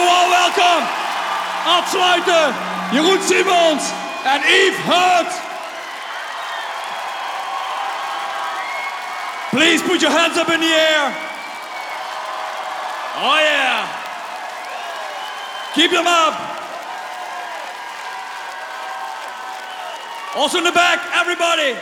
all it a warm welcome. Afsluiten. Jeroen Simons en Yves Huts. Please put your hands up in the air. Oh yeah. Keep them up. Also in the back, everybody.